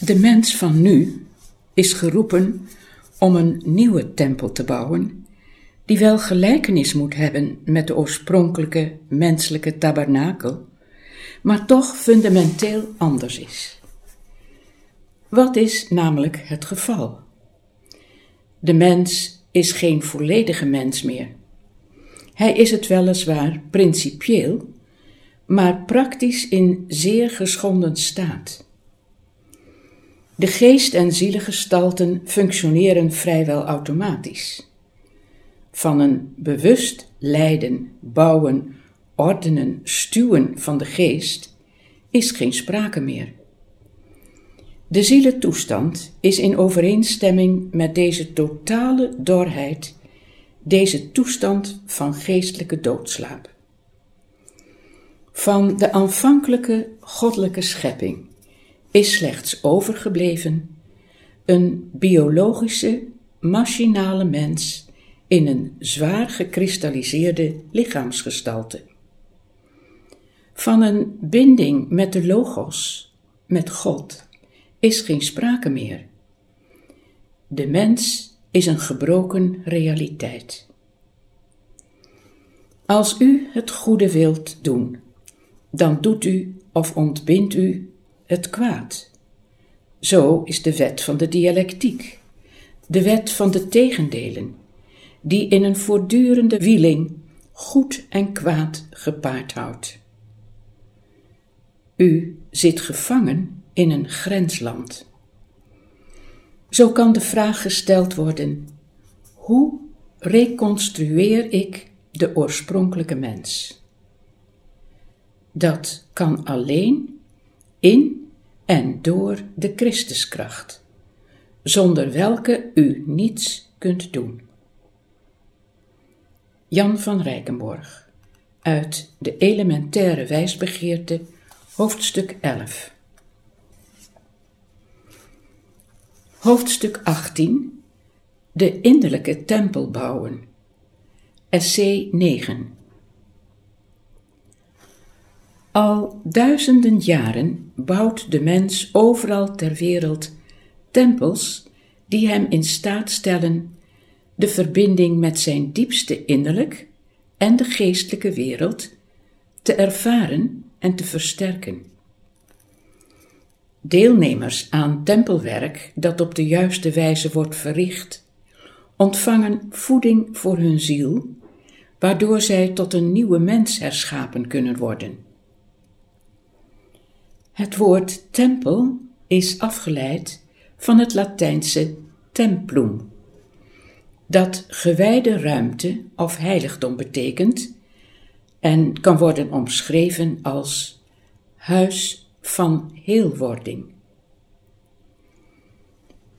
De mens van nu is geroepen om een nieuwe tempel te bouwen, die wel gelijkenis moet hebben met de oorspronkelijke menselijke tabernakel, maar toch fundamenteel anders is. Wat is namelijk het geval? De mens is geen volledige mens meer. Hij is het weliswaar principieel, maar praktisch in zeer geschonden staat. De geest- en zielegestalten functioneren vrijwel automatisch. Van een bewust leiden, bouwen, ordenen, stuwen van de geest is geen sprake meer. De zielentoestand is in overeenstemming met deze totale dorheid, deze toestand van geestelijke doodslaap. Van de aanvankelijke goddelijke schepping is slechts overgebleven een biologische, machinale mens in een zwaar gekristalliseerde lichaamsgestalte. Van een binding met de Logos, met God, is geen sprake meer. De mens is een gebroken realiteit. Als u het goede wilt doen, dan doet u of ontbindt u het kwaad. Zo is de wet van de dialectiek, de wet van de tegendelen, die in een voortdurende wieling goed en kwaad gepaard houdt. U zit gevangen in een grensland. Zo kan de vraag gesteld worden: hoe reconstrueer ik de oorspronkelijke mens? Dat kan alleen in en door de Christuskracht, zonder welke u niets kunt doen. Jan van Rijkenborg uit de elementaire wijsbegeerte, hoofdstuk 11. Hoofdstuk 18 De innerlijke tempel bouwen. SC 9 Al duizenden jaren bouwt de mens overal ter wereld tempels die hem in staat stellen de verbinding met zijn diepste innerlijk en de geestelijke wereld te ervaren en te versterken. Deelnemers aan tempelwerk dat op de juiste wijze wordt verricht, ontvangen voeding voor hun ziel, waardoor zij tot een nieuwe mens herschapen kunnen worden. Het woord tempel is afgeleid van het Latijnse templum, dat gewijde ruimte of heiligdom betekent en kan worden omschreven als huis van heelwording.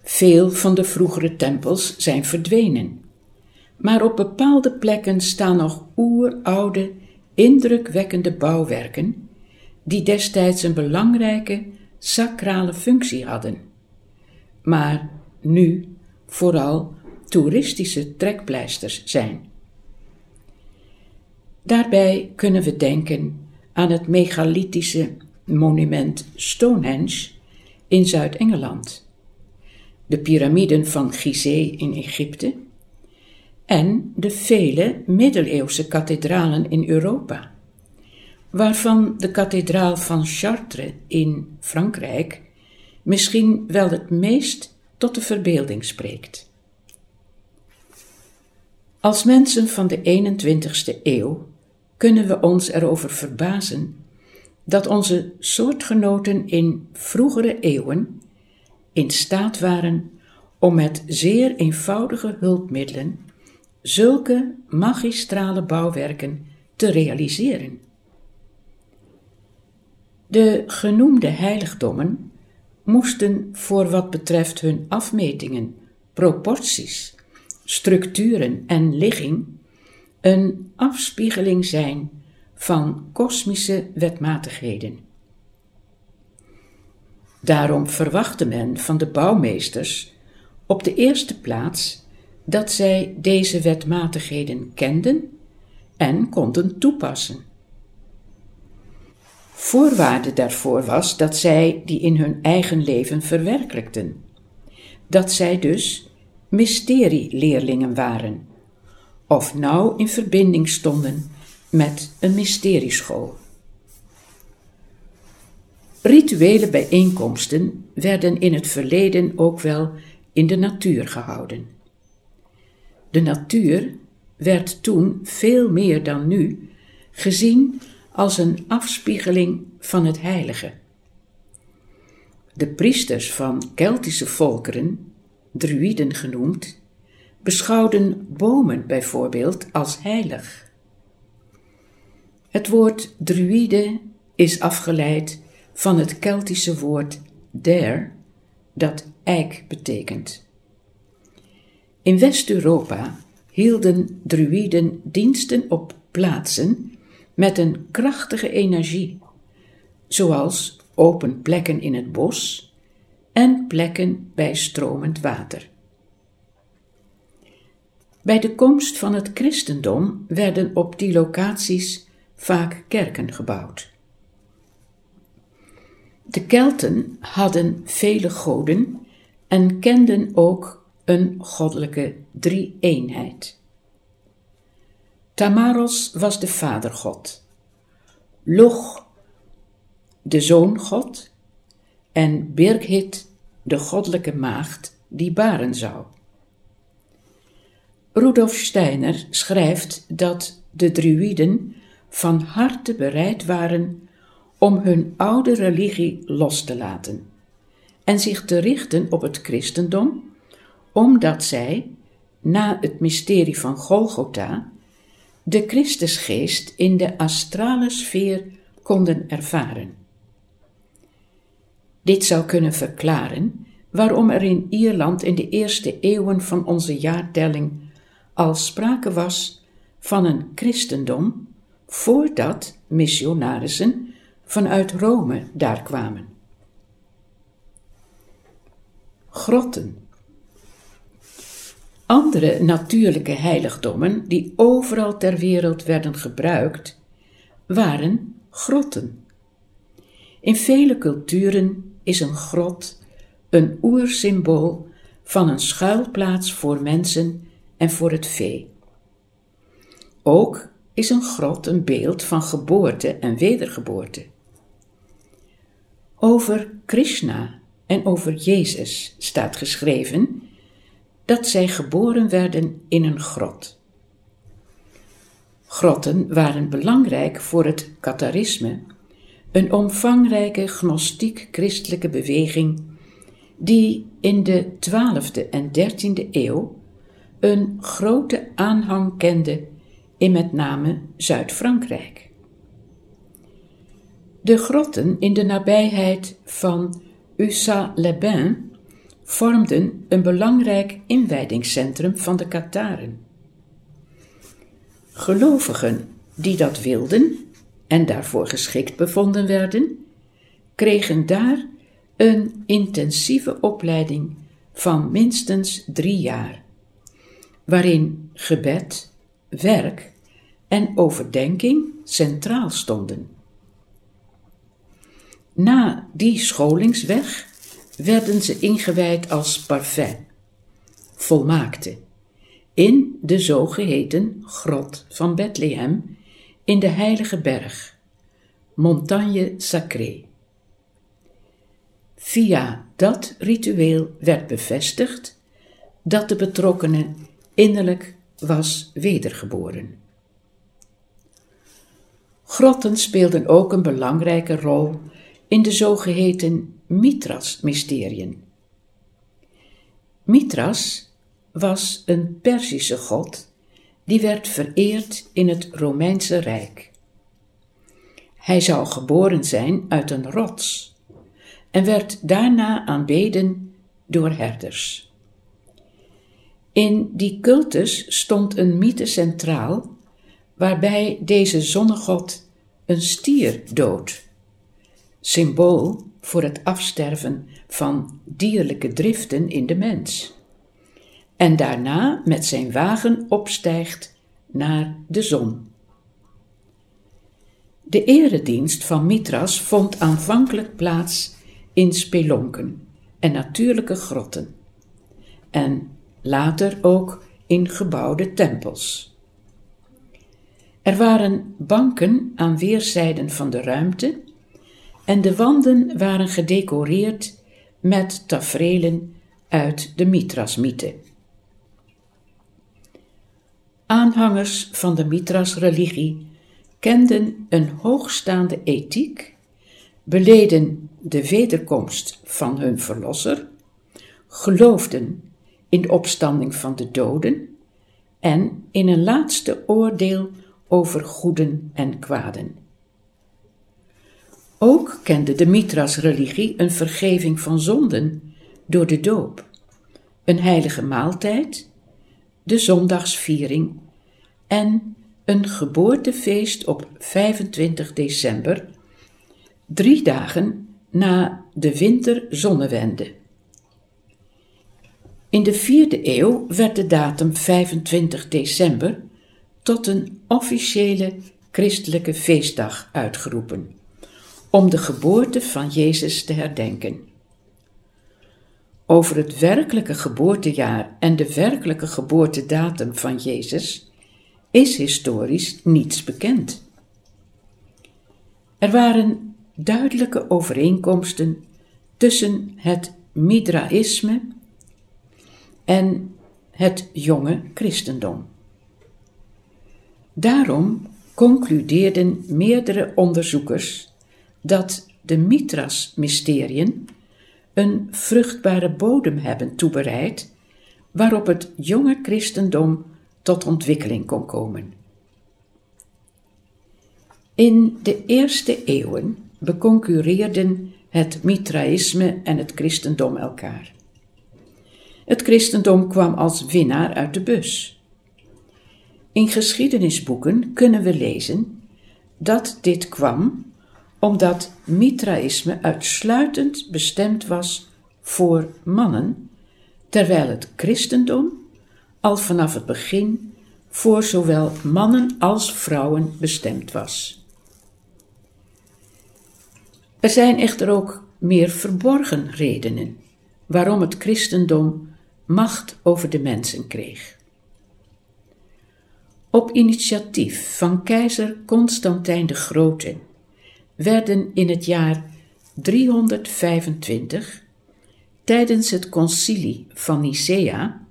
Veel van de vroegere tempels zijn verdwenen, maar op bepaalde plekken staan nog oeroude, indrukwekkende bouwwerken die destijds een belangrijke sacrale functie hadden, maar nu vooral toeristische trekpleisters zijn. Daarbij kunnen we denken aan het megalithische monument Stonehenge in Zuid-Engeland, de piramiden van Gizeh in Egypte en de vele middeleeuwse kathedralen in Europa waarvan de kathedraal van Chartres in Frankrijk misschien wel het meest tot de verbeelding spreekt. Als mensen van de 21ste eeuw kunnen we ons erover verbazen dat onze soortgenoten in vroegere eeuwen in staat waren om met zeer eenvoudige hulpmiddelen zulke magistrale bouwwerken te realiseren. De genoemde heiligdommen moesten voor wat betreft hun afmetingen, proporties, structuren en ligging een afspiegeling zijn van kosmische wetmatigheden. Daarom verwachtte men van de bouwmeesters op de eerste plaats dat zij deze wetmatigheden kenden en konden toepassen. Voorwaarde daarvoor was dat zij die in hun eigen leven verwerkelijkten. Dat zij dus mysterieleerlingen waren, of nauw in verbinding stonden met een mysterieschool. Rituele bijeenkomsten werden in het verleden ook wel in de natuur gehouden. De natuur werd toen veel meer dan nu gezien als een afspiegeling van het heilige. De priesters van Keltische volkeren, druïden genoemd, beschouwden bomen bijvoorbeeld als heilig. Het woord druïde is afgeleid van het Keltische woord der, dat eik betekent. In West-Europa hielden druïden diensten op plaatsen met een krachtige energie, zoals open plekken in het bos en plekken bij stromend water. Bij de komst van het christendom werden op die locaties vaak kerken gebouwd. De Kelten hadden vele goden en kenden ook een goddelijke drie-eenheid. Tamaros was de vadergod, Loch de zoongod en Birghit de goddelijke maagd die baren zou. Rudolf Steiner schrijft dat de druïden van harte bereid waren om hun oude religie los te laten en zich te richten op het christendom, omdat zij, na het mysterie van Golgotha, de Christusgeest in de astrale sfeer konden ervaren. Dit zou kunnen verklaren waarom er in Ierland in de eerste eeuwen van onze jaartelling al sprake was van een christendom voordat missionarissen vanuit Rome daar kwamen. Grotten. Andere natuurlijke heiligdommen die overal ter wereld werden gebruikt, waren grotten. In vele culturen is een grot een oersymbool van een schuilplaats voor mensen en voor het vee. Ook is een grot een beeld van geboorte en wedergeboorte. Over Krishna en over Jezus staat geschreven dat zij geboren werden in een grot. Grotten waren belangrijk voor het Katharisme, een omvangrijke gnostiek-christelijke beweging die in de 12e en 13e eeuw een grote aanhang kende in met name Zuid-Frankrijk. De grotten in de nabijheid van Ussat-les-Bains vormden een belangrijk inwijdingscentrum van de Kataren. Gelovigen die dat wilden en daarvoor geschikt bevonden werden, kregen daar een intensieve opleiding van minstens drie jaar, waarin gebed, werk en overdenking centraal stonden. Na die scholingsweg werden ze ingewijd als parfait, volmaakte, in de zogeheten grot van Bethlehem in de Heilige Berg, Montagne Sacrée. Via dat ritueel werd bevestigd dat de betrokkenen innerlijk was wedergeboren. Grotten speelden ook een belangrijke rol in de zogeheten Mithras-mysteriën. Mithras was een Perzische god die werd vereerd in het Romeinse Rijk. Hij zou geboren zijn uit een rots en werd daarna aanbeden door herders. In die cultus stond een mythe centraal, waarbij deze zonnegod een stier doodt, symbool voor het afsterven van dierlijke driften in de mens, en daarna met zijn wagen opstijgt naar de zon. De eredienst van Mithras vond aanvankelijk plaats in spelonken en natuurlijke grotten, en later ook in gebouwde tempels. Er waren banken aan weerszijden van de ruimte en de wanden waren gedecoreerd met taferelen uit de Mithras-mythe. Aanhangers van de Mithras-religie kenden een hoogstaande ethiek, beleden de wederkomst van hun verlosser, geloofden in de opstanding van de doden en in een laatste oordeel over goeden en kwaden. Ook kende de Mithras-religie een vergeving van zonden door de doop, een heilige maaltijd, de zondagsviering en een geboortefeest op 25 december, drie dagen na de winterzonnewende. In de vierde eeuw werd de datum 25 december tot een officiële christelijke feestdag uitgeroepen, om de geboorte van Jezus te herdenken. Over het werkelijke geboortejaar en de werkelijke geboortedatum van Jezus is historisch niets bekend. Er waren duidelijke overeenkomsten tussen het Midraïsme en het jonge christendom. Daarom concludeerden meerdere onderzoekers dat de Mithras-mysteriën een vruchtbare bodem hebben toebereid waarop het jonge christendom tot ontwikkeling kon komen. In de eerste eeuwen beconcurreerden het Mithraïsme en het christendom elkaar. Het christendom kwam als winnaar uit de bus. In geschiedenisboeken kunnen we lezen dat dit kwam omdat Mithraïsme uitsluitend bestemd was voor mannen, terwijl het christendom al vanaf het begin voor zowel mannen als vrouwen bestemd was. Er zijn echter ook meer verborgen redenen waarom het christendom macht over de mensen kreeg. Op initiatief van keizer Constantijn de Grote werden in het jaar 325 tijdens het concilie van Nicea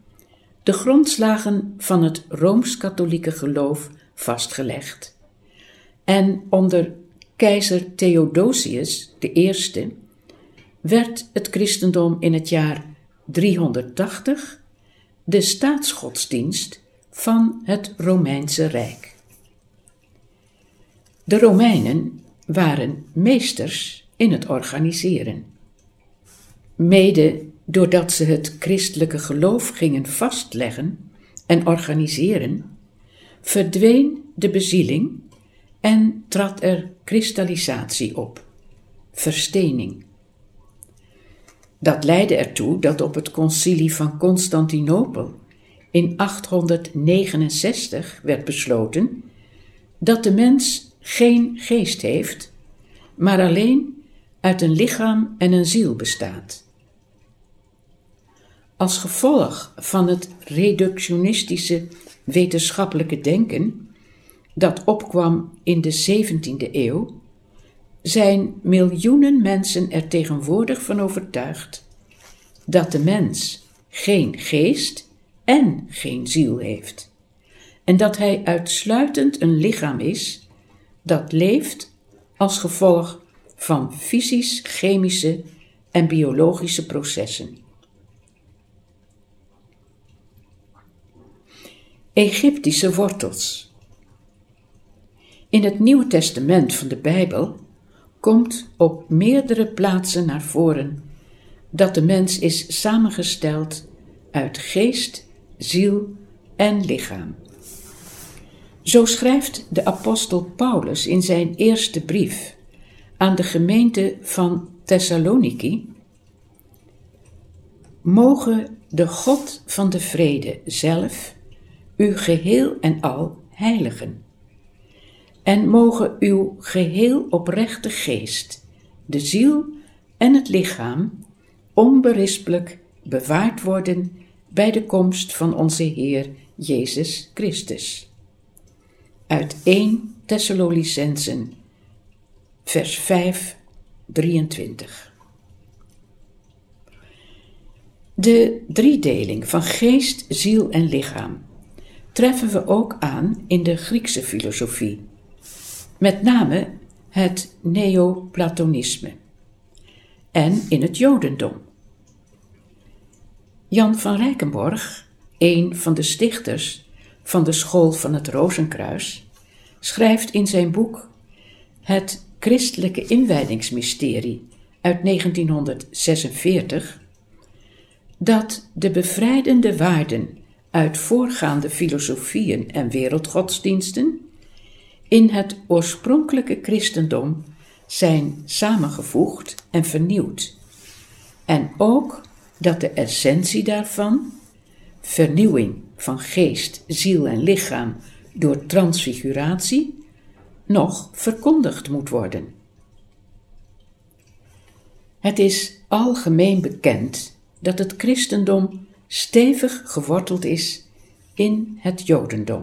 de grondslagen van het rooms-katholieke geloof vastgelegd. En onder keizer Theodosius I werd het christendom in het jaar 380 de staatsgodsdienst van het Romeinse Rijk. De Romeinen waren meesters in het organiseren. Mede doordat ze het christelijke geloof gingen vastleggen en organiseren, verdween de bezieling en trad er kristallisatie op, verstening. Dat leidde ertoe dat op het concilie van Constantinopel in 869 werd besloten dat de mens geen geest heeft, maar alleen uit een lichaam en een ziel bestaat. Als gevolg van het reductionistische wetenschappelijke denken dat opkwam in de 17e eeuw, zijn miljoenen mensen er tegenwoordig van overtuigd dat de mens geen geest en geen ziel heeft, en dat hij uitsluitend een lichaam is dat leeft als gevolg van fysisch, chemische en biologische processen. Egyptische wortels. In het Nieuwe Testament van de Bijbel komt op meerdere plaatsen naar voren dat de mens is samengesteld uit geest, ziel en lichaam. Zo schrijft de apostel Paulus in zijn eerste brief aan de gemeente van Thessaloniki: Mogen de God van de vrede zelf u geheel en al heiligen en mogen uw geheel oprechte geest, de ziel en het lichaam onberispelijk bewaard worden bij de komst van onze Heer Jezus Christus. Uit 1 Thessalonicensen, vers 5, 23. De driedeling van geest, ziel en lichaam treffen we ook aan in de Griekse filosofie, met name het Neoplatonisme en in het Jodendom. Jan van Rijkenborg, een van de stichters van de School van het Rozenkruis, schrijft in zijn boek Het Christelijke Inwijdingsmysterie uit 1946 dat de bevrijdende waarden uit voorgaande filosofieën en wereldgodsdiensten in het oorspronkelijke christendom zijn samengevoegd en vernieuwd. En ook dat de essentie daarvan, vernieuwing van geest, ziel en lichaam door transfiguratie, nog verkondigd moet worden. Het is algemeen bekend dat het christendom stevig geworteld is in het jodendom.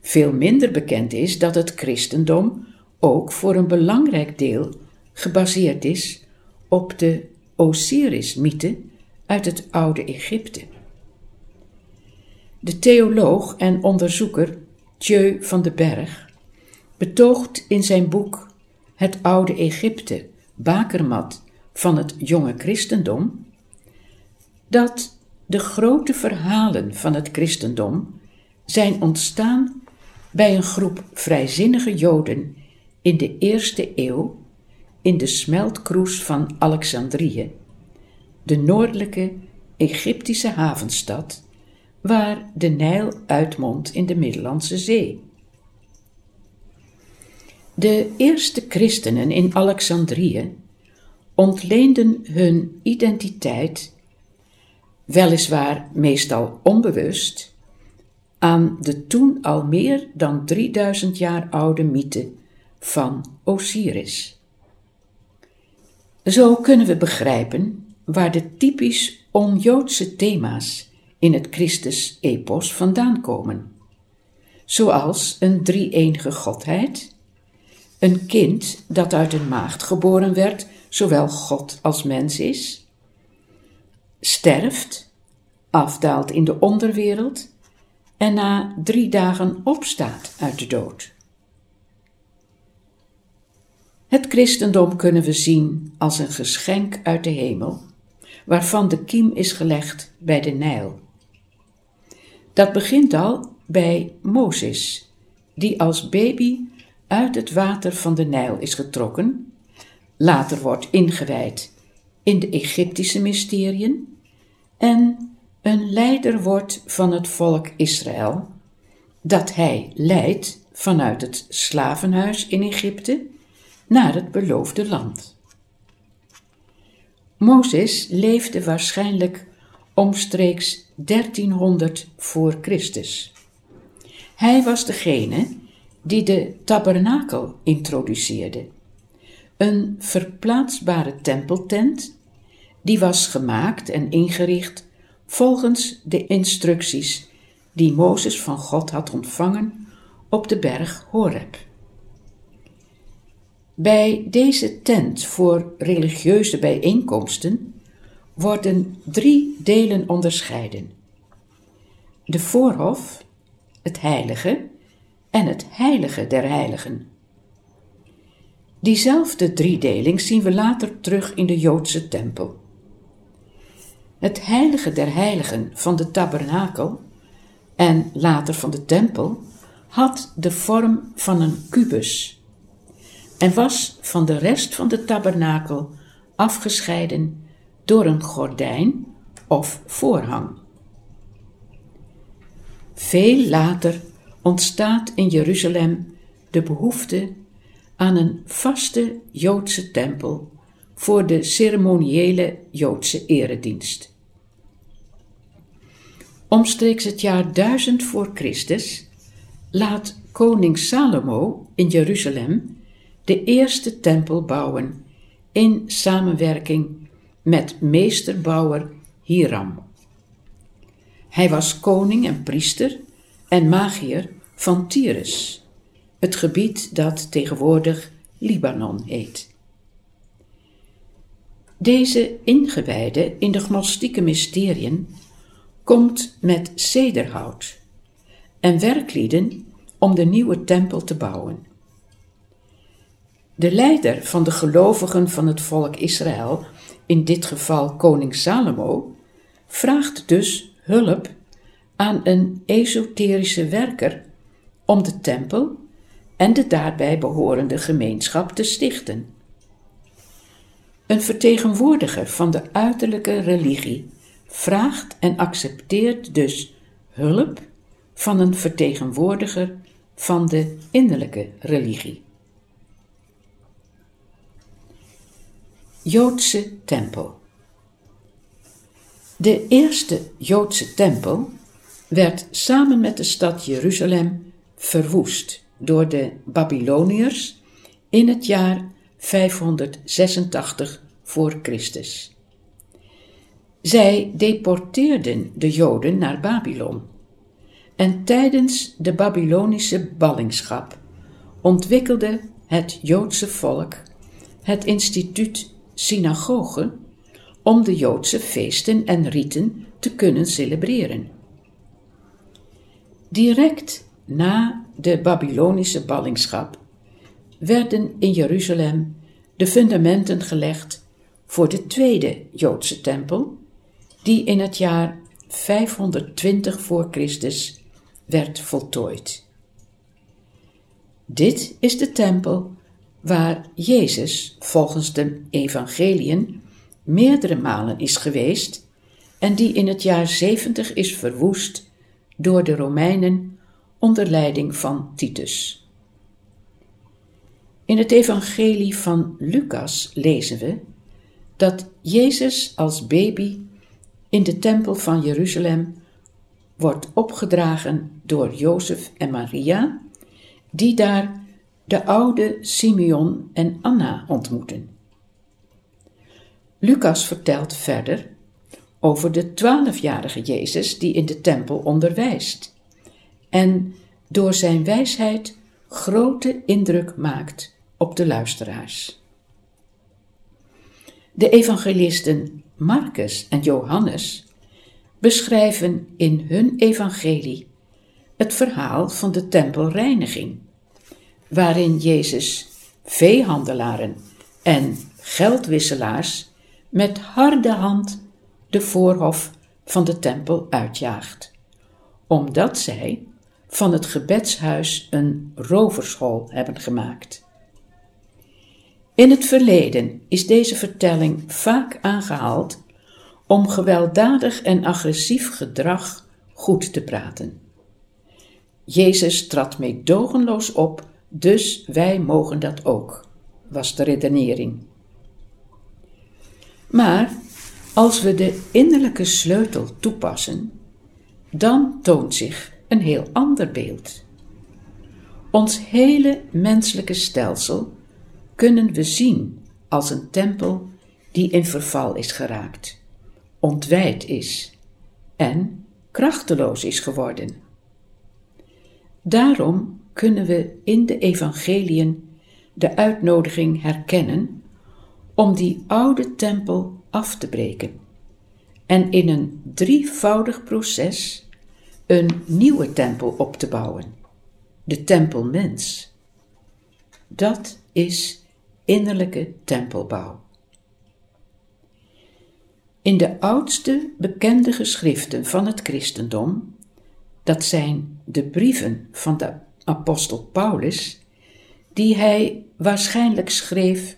Veel minder bekend is dat het christendom ook voor een belangrijk deel gebaseerd is op de Osiris-mythe uit het oude Egypte. De theoloog en onderzoeker Thieu van den Berg betoogt in zijn boek Het oude Egypte, bakermat van het jonge christendom, dat de grote verhalen van het christendom zijn ontstaan bij een groep vrijzinnige Joden in de eerste eeuw in de smeltkroes van Alexandrië, de noordelijke Egyptische havenstad waar de Nijl uitmondt in de Middellandse Zee. De eerste christenen in Alexandrië ontleenden hun identiteit, weliswaar meestal onbewust, aan de toen al meer dan 3000 jaar oude mythe van Osiris. Zo kunnen we begrijpen waar de typisch onjoodse thema's in het Christus-epos vandaan komen, zoals een drie-enige godheid, een kind dat uit een maagd geboren werd, zowel God als mens is, sterft, afdaalt in de onderwereld en na drie dagen opstaat uit de dood. Het christendom kunnen we zien als een geschenk uit de hemel, waarvan de kiem is gelegd bij de Nijl. Dat begint al bij Mozes, die als baby uit het water van de Nijl is getrokken, later wordt ingewijd in de Egyptische mysteriën en een leider wordt van het volk Israël, dat hij leidt vanuit het slavenhuis in Egypte naar het beloofde land. Mozes leefde waarschijnlijk omstreeks 1300 voor Christus. Hij was degene die de tabernakel introduceerde, een verplaatsbare tempeltent die was gemaakt en ingericht volgens de instructies die Mozes van God had ontvangen op de berg Horeb. Bij deze tent voor religieuze bijeenkomsten worden drie delen onderscheiden: de voorhof, het heilige en het heilige der heiligen. Diezelfde driedeling zien we later terug in de Joodse tempel. Het heilige der heiligen van de tabernakel en later van de tempel had de vorm van een kubus en was van de rest van de tabernakel afgescheiden door een gordijn of voorhang. Veel later ontstaat in Jeruzalem de behoefte aan een vaste Joodse tempel voor de ceremoniële Joodse eredienst. Omstreeks het jaar 1000 voor Christus laat koning Salomo in Jeruzalem de eerste tempel bouwen in samenwerking met meesterbouwer Hiram. Hij was koning en priester en magier van Tyrus, het gebied dat tegenwoordig Libanon heet. Deze ingewijde in de gnostieke mysteriën komt met cederhout en werklieden om de nieuwe tempel te bouwen. De leider van de gelovigen van het volk Israël, in dit geval koning Salomo, vraagt dus hulp aan een esoterische werker om de tempel en de daarbij behorende gemeenschap te stichten. Een vertegenwoordiger van de uiterlijke religie vraagt en accepteert dus hulp van een vertegenwoordiger van de innerlijke religie. Joodse tempel. De eerste Joodse tempel werd samen met de stad Jeruzalem verwoest door de Babyloniërs in het jaar 586 voor Christus. Zij deporteerden de Joden naar Babylon. En tijdens de Babylonische ballingschap ontwikkelde het Joodse volk het instituut synagoge om de Joodse feesten en riten te kunnen celebreren. Direct na de Babylonische ballingschap werden in Jeruzalem de fundamenten gelegd voor de tweede Joodse tempel, die in het jaar 520 voor Christus werd voltooid. Dit is de tempel waar Jezus volgens de evangeliën meerdere malen is geweest en die in het jaar 70 is verwoest door de Romeinen onder leiding van Titus. In het evangelie van Lucas lezen we dat Jezus als baby in de tempel van Jeruzalem wordt opgedragen door Jozef en Maria, die daar de oude Simeon en Anna ontmoeten. Lucas vertelt verder over de twaalfjarige Jezus die in de tempel onderwijst en door zijn wijsheid grote indruk maakt op de luisteraars. De evangelisten Marcus en Johannes beschrijven in hun evangelie het verhaal van de tempelreiniging, waarin Jezus veehandelaren en geldwisselaars met harde hand de voorhof van de tempel uitjaagt, omdat zij van het gebedshuis een roverschool hebben gemaakt. In het verleden is deze vertelling vaak aangehaald om gewelddadig en agressief gedrag goed te praten. Jezus trad meedogenloos op, dus wij mogen dat ook, was de redenering. Maar als we de innerlijke sleutel toepassen, dan toont zich een heel ander beeld. Ons hele menselijke stelsel kunnen we zien als een tempel die in verval is geraakt, ontwijd is en krachteloos is geworden. Daarom kunnen we in de evangeliën de uitnodiging herkennen om die oude tempel af te breken en in een drievoudig proces een nieuwe tempel op te bouwen, de tempelmens. Dat is innerlijke tempelbouw. In de oudste bekende geschriften van het christendom, dat zijn de brieven van de apostel Paulus, die hij waarschijnlijk schreef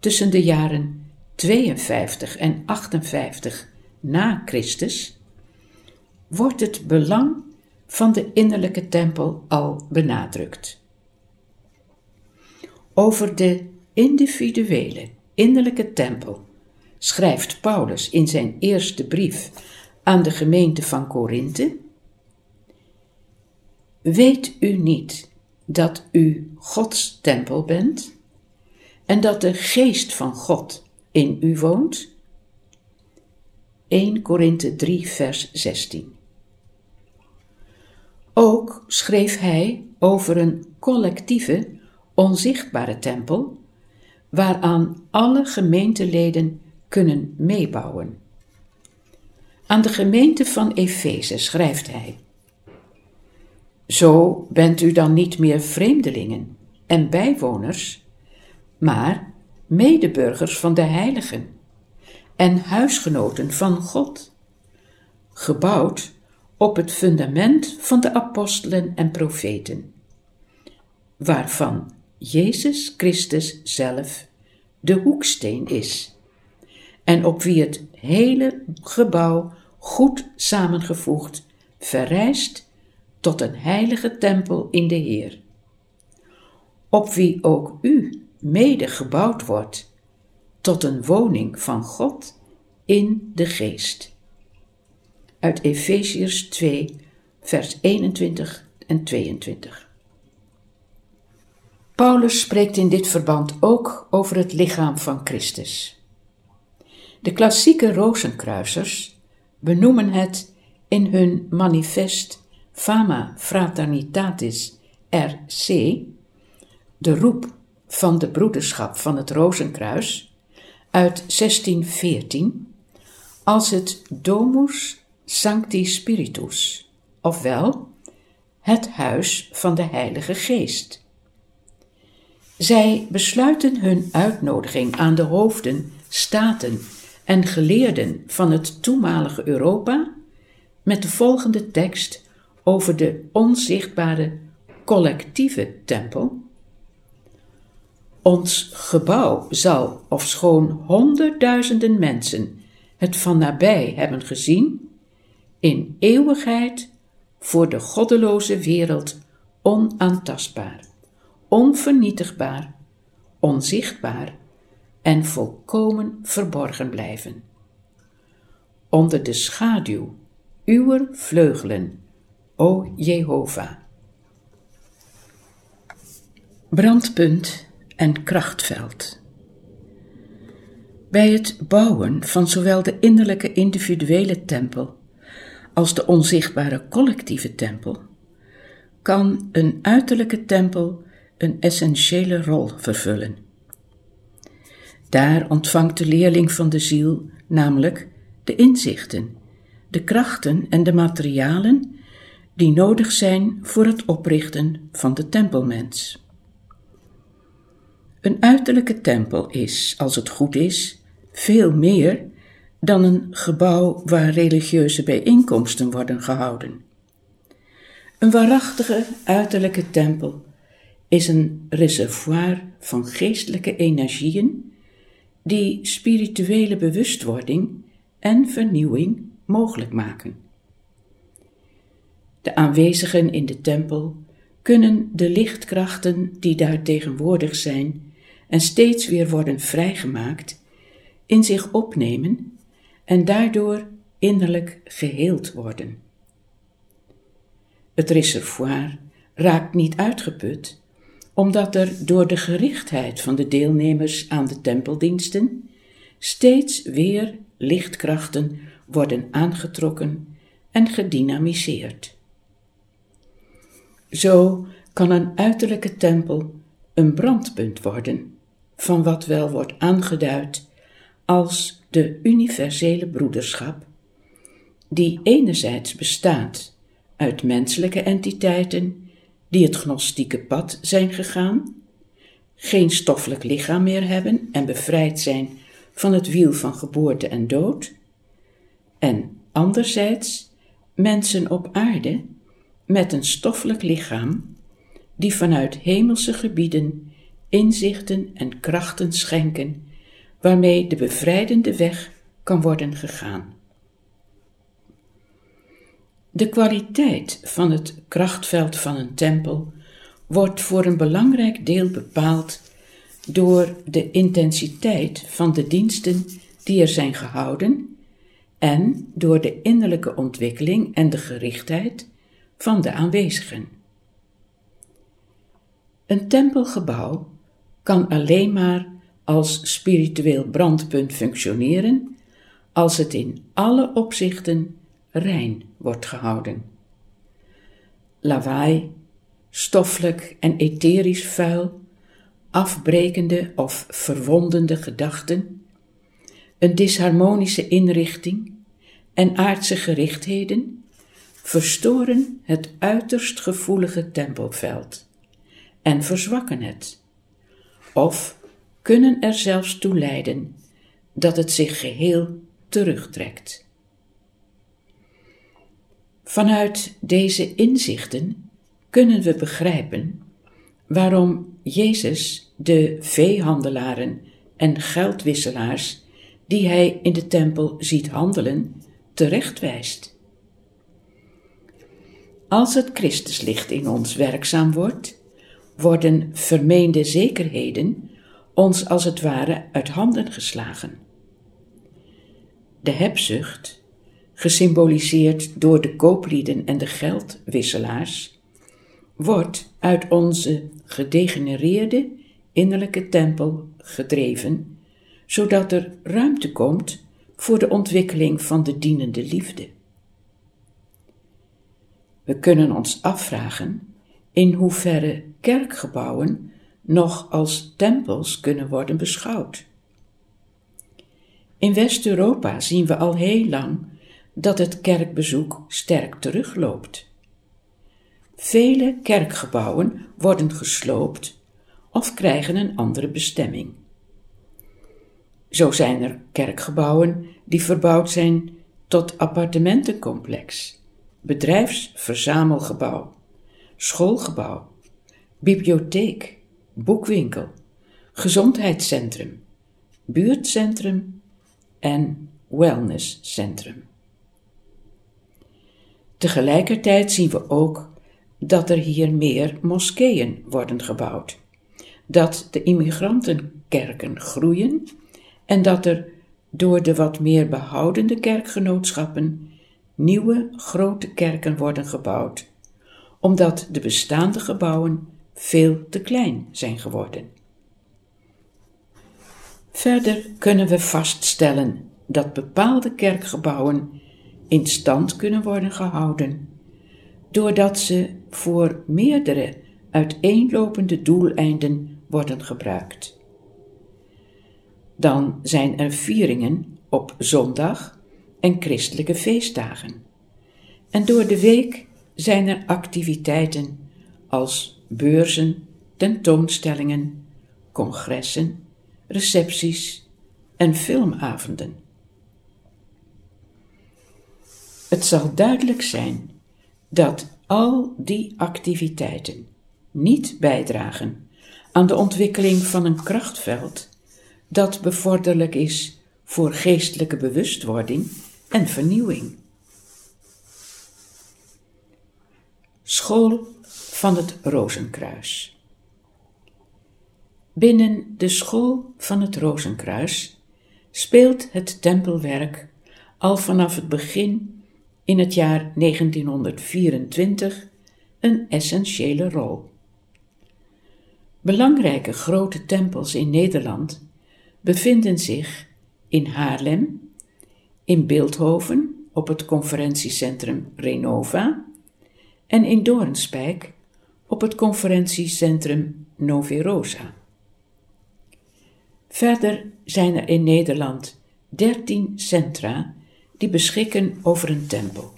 tussen de jaren 52 en 58 na Christus, wordt het belang van de innerlijke tempel al benadrukt. Over de individuele innerlijke tempel schrijft Paulus in zijn eerste brief aan de gemeente van Korinthe: Weet u niet dat u Gods tempel bent en dat de geest van God in u woont? 1 Korinthe 3 vers 16 Ook schreef hij over een collectieve, onzichtbare tempel, waaraan alle gemeenteleden kunnen meebouwen. Aan de gemeente van Efeze schrijft hij: Zo bent u dan niet meer vreemdelingen en bijwoners, maar medeburgers van de heiligen en huisgenoten van God, gebouwd op het fundament van de apostelen en profeten, waarvan Jezus Christus zelf de hoeksteen is, en op wie het hele gebouw goed samengevoegd verrijst tot een heilige tempel in de Heer, op wie ook u mede gebouwd wordt tot een woning van God in de geest. Uit Efeziërs 2, vers 21 en 22. Paulus spreekt in dit verband ook over het lichaam van Christus. De klassieke Rozenkruisers benoemen het in hun manifest Fama Fraternitatis RC, de roep van de broederschap van het Rozenkruis uit 1614, als het Domus Sancti Spiritus, ofwel het huis van de Heilige Geest. Zij besluiten hun uitnodiging aan de hoofden, staten en geleerden van het toenmalige Europa met de volgende tekst over de onzichtbare collectieve tempel. Ons gebouw zal, ofschoon honderdduizenden mensen het van nabij hebben gezien, in eeuwigheid voor de goddeloze wereld onaantastbaar onvernietigbaar, onzichtbaar en volkomen verborgen blijven. Onder de schaduw uwer vleugelen, o Jehovah. Brandpunt en krachtveld. Bij het bouwen van zowel de innerlijke individuele tempel als de onzichtbare collectieve tempel kan een uiterlijke tempel een essentiële rol vervullen. Daar ontvangt de leerling van de ziel namelijk de inzichten, de krachten en de materialen die nodig zijn voor het oprichten van de tempelmens. Een uiterlijke tempel is, als het goed is, veel meer dan een gebouw waar religieuze bijeenkomsten worden gehouden. Een waarachtige uiterlijke tempel is een reservoir van geestelijke energieën die spirituele bewustwording en vernieuwing mogelijk maken. De aanwezigen in de tempel kunnen de lichtkrachten die daar tegenwoordig zijn en steeds weer worden vrijgemaakt, in zich opnemen en daardoor innerlijk geheeld worden. Het reservoir raakt niet uitgeput, omdat er door de gerichtheid van de deelnemers aan de tempeldiensten steeds weer lichtkrachten worden aangetrokken en gedynamiseerd. Zo kan een uiterlijke tempel een brandpunt worden van wat wel wordt aangeduid als de universele broederschap, die enerzijds bestaat uit menselijke entiteiten die het gnostieke pad zijn gegaan, geen stoffelijk lichaam meer hebben en bevrijd zijn van het wiel van geboorte en dood, en anderzijds mensen op aarde met een stoffelijk lichaam die vanuit hemelse gebieden inzichten en krachten schenken waarmee de bevrijdende weg kan worden gegaan. De kwaliteit van het krachtveld van een tempel wordt voor een belangrijk deel bepaald door de intensiteit van de diensten die er zijn gehouden en door de innerlijke ontwikkeling en de gerichtheid van de aanwezigen. Een tempelgebouw kan alleen maar als spiritueel brandpunt functioneren als het in alle opzichten rein wordt gehouden. Lawaai, stoffelijk en etherisch vuil, afbrekende of verwondende gedachten, een disharmonische inrichting en aardse gerichtheden verstoren het uiterst gevoelige tempelveld en verzwakken het, of kunnen er zelfs toe leiden dat het zich geheel terugtrekt. Vanuit deze inzichten kunnen we begrijpen waarom Jezus de veehandelaren en geldwisselaars die hij in de tempel ziet handelen, terechtwijst. Als het Christuslicht in ons werkzaam wordt, worden vermeende zekerheden ons als het ware uit handen geslagen. De hebzucht, gesymboliseerd door de kooplieden en de geldwisselaars, wordt uit onze gedegenereerde innerlijke tempel gedreven, zodat er ruimte komt voor de ontwikkeling van de dienende liefde. We kunnen ons afvragen in hoeverre kerkgebouwen nog als tempels kunnen worden beschouwd. In West-Europa zien we al heel lang dat het kerkbezoek sterk terugloopt. Vele kerkgebouwen worden gesloopt of krijgen een andere bestemming. Zo zijn er kerkgebouwen die verbouwd zijn tot appartementencomplex, bedrijfsverzamelgebouw, schoolgebouw, bibliotheek, boekwinkel, gezondheidscentrum, buurtcentrum en wellnesscentrum. Tegelijkertijd zien we ook dat er hier meer moskeeën worden gebouwd, dat de immigrantenkerken groeien en dat er door de wat meer behoudende kerkgenootschappen nieuwe grote kerken worden gebouwd, omdat de bestaande gebouwen veel te klein zijn geworden. Verder kunnen we vaststellen dat bepaalde kerkgebouwen in stand kunnen worden gehouden, doordat ze voor meerdere uiteenlopende doeleinden worden gebruikt. Dan zijn er vieringen op zondag en christelijke feestdagen. En door de week zijn er activiteiten als beurzen, tentoonstellingen, congressen, recepties en filmavonden. Het zal duidelijk zijn dat al die activiteiten niet bijdragen aan de ontwikkeling van een krachtveld dat bevorderlijk is voor geestelijke bewustwording en vernieuwing. School van het Rozenkruis. Binnen de school van het Rozenkruis speelt het tempelwerk al vanaf het begin in het jaar 1924 een essentiële rol. Belangrijke grote tempels in Nederland bevinden zich in Haarlem, in Beeldhoven op het conferentiecentrum Renova en in Doornspijk op het conferentiecentrum Noverosa. Verder zijn er in Nederland 13 centra die beschikken over een tempel.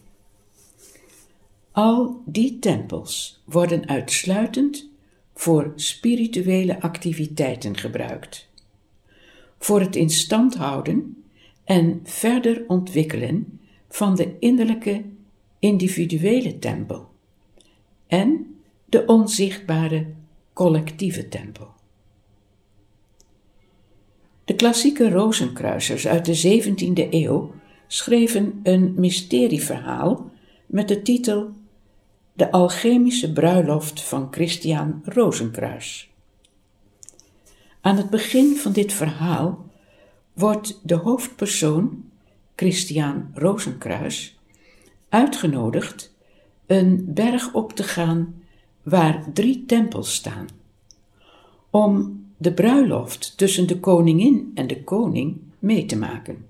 Al die tempels worden uitsluitend voor spirituele activiteiten gebruikt, voor het in stand houden en verder ontwikkelen van de innerlijke individuele tempel en de onzichtbare collectieve tempel. De klassieke rozenkruisers uit de 17e eeuw schreven een mysterieverhaal met de titel De alchemische bruiloft van Christian Rozenkruis. Aan het begin van dit verhaal wordt de hoofdpersoon, Christian Rozenkruis, uitgenodigd een berg op te gaan waar drie tempels staan, om de bruiloft tussen de koningin en de koning mee te maken.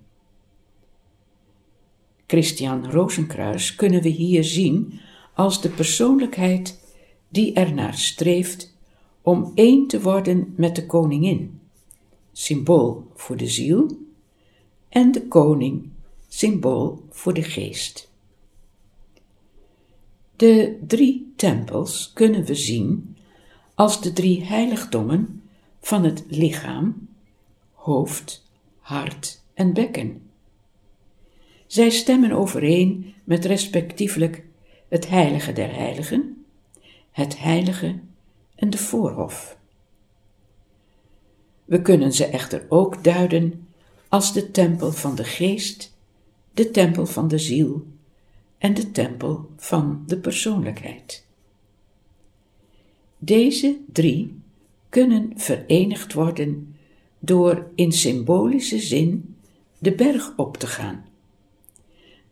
Christian Rosenkruis kunnen we hier zien als de persoonlijkheid die ernaar streeft om één te worden met de koningin, symbool voor de ziel, en de koning, symbool voor de geest. De drie tempels kunnen we zien als de drie heiligdommen van het lichaam, hoofd, hart en bekken. Zij stemmen overeen met respectievelijk het heilige der heiligen, het heilige en de voorhof. We kunnen ze echter ook duiden als de tempel van de geest, de tempel van de ziel en de tempel van de persoonlijkheid. Deze drie kunnen verenigd worden door in symbolische zin de berg op te gaan.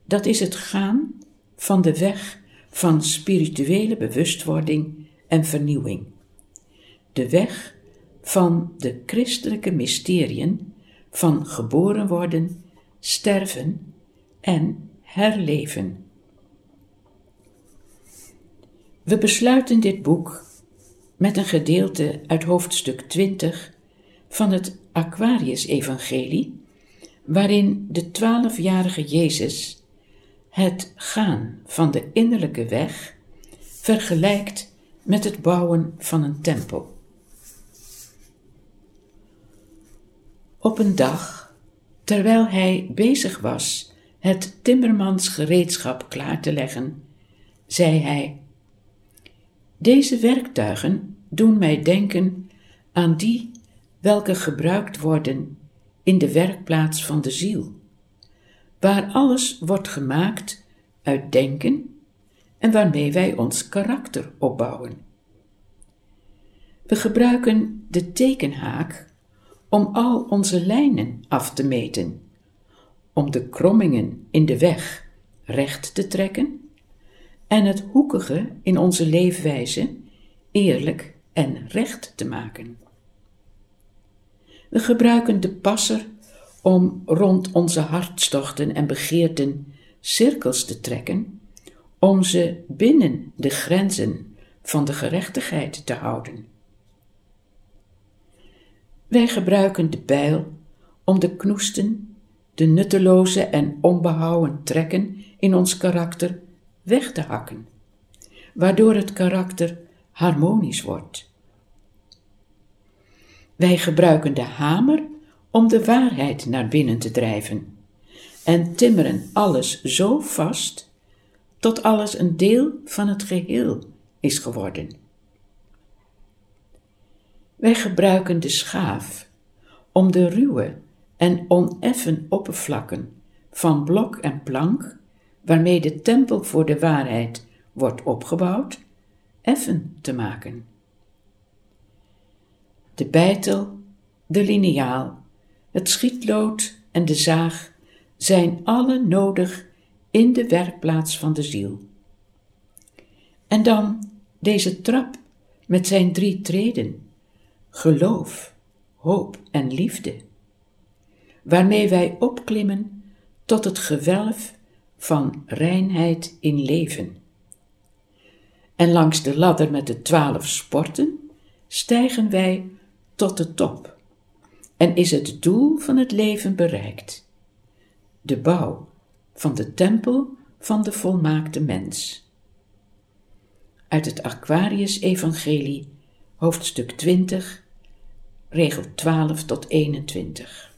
Dat is het gaan van de weg van spirituele bewustwording en vernieuwing. De weg van de christelijke mysteriën van geboren worden, sterven en herleven. We besluiten dit boek met een gedeelte uit hoofdstuk 20 van het Aquarius-evangelie, waarin de twaalfjarige Jezus het gaan van de innerlijke weg vergelijkt met het bouwen van een tempel. Op een dag, terwijl hij bezig was het timmermansgereedschap klaar te leggen, zei hij: Deze werktuigen doen mij denken aan die welke gebruikt worden in de werkplaats van de ziel, waar alles wordt gemaakt uit denken en waarmee wij ons karakter opbouwen. We gebruiken de tekenhaak om al onze lijnen af te meten, om de krommingen in de weg recht te trekken en het hoekige in onze leefwijze eerlijk en recht te maken. We gebruiken de passer om rond onze hartstochten en begeerten cirkels te trekken, om ze binnen de grenzen van de gerechtigheid te houden. Wij gebruiken de bijl om de knoesten, de nutteloze en onbehouden trekken in ons karakter weg te hakken, waardoor het karakter harmonisch wordt. Wij gebruiken de hamer om de waarheid naar binnen te drijven en timmeren alles zo vast tot alles een deel van het geheel is geworden. Wij gebruiken de schaaf om de ruwe en oneffen oppervlakken van blok en plank, waarmee de tempel voor de waarheid wordt opgebouwd, effen te maken. De bijtel, de liniaal, het schietlood en de zaag zijn alle nodig in de werkplaats van de ziel. En dan deze trap met zijn drie treden: geloof, hoop en liefde, waarmee wij opklimmen tot het gewelf van reinheid in leven. En langs de ladder met de twaalf sporten stijgen wij tot de top en is het doel van het leven bereikt. De bouw van de tempel van de volmaakte mens. Uit het Aquarius-evangelie, hoofdstuk 20, regel 12 tot 21.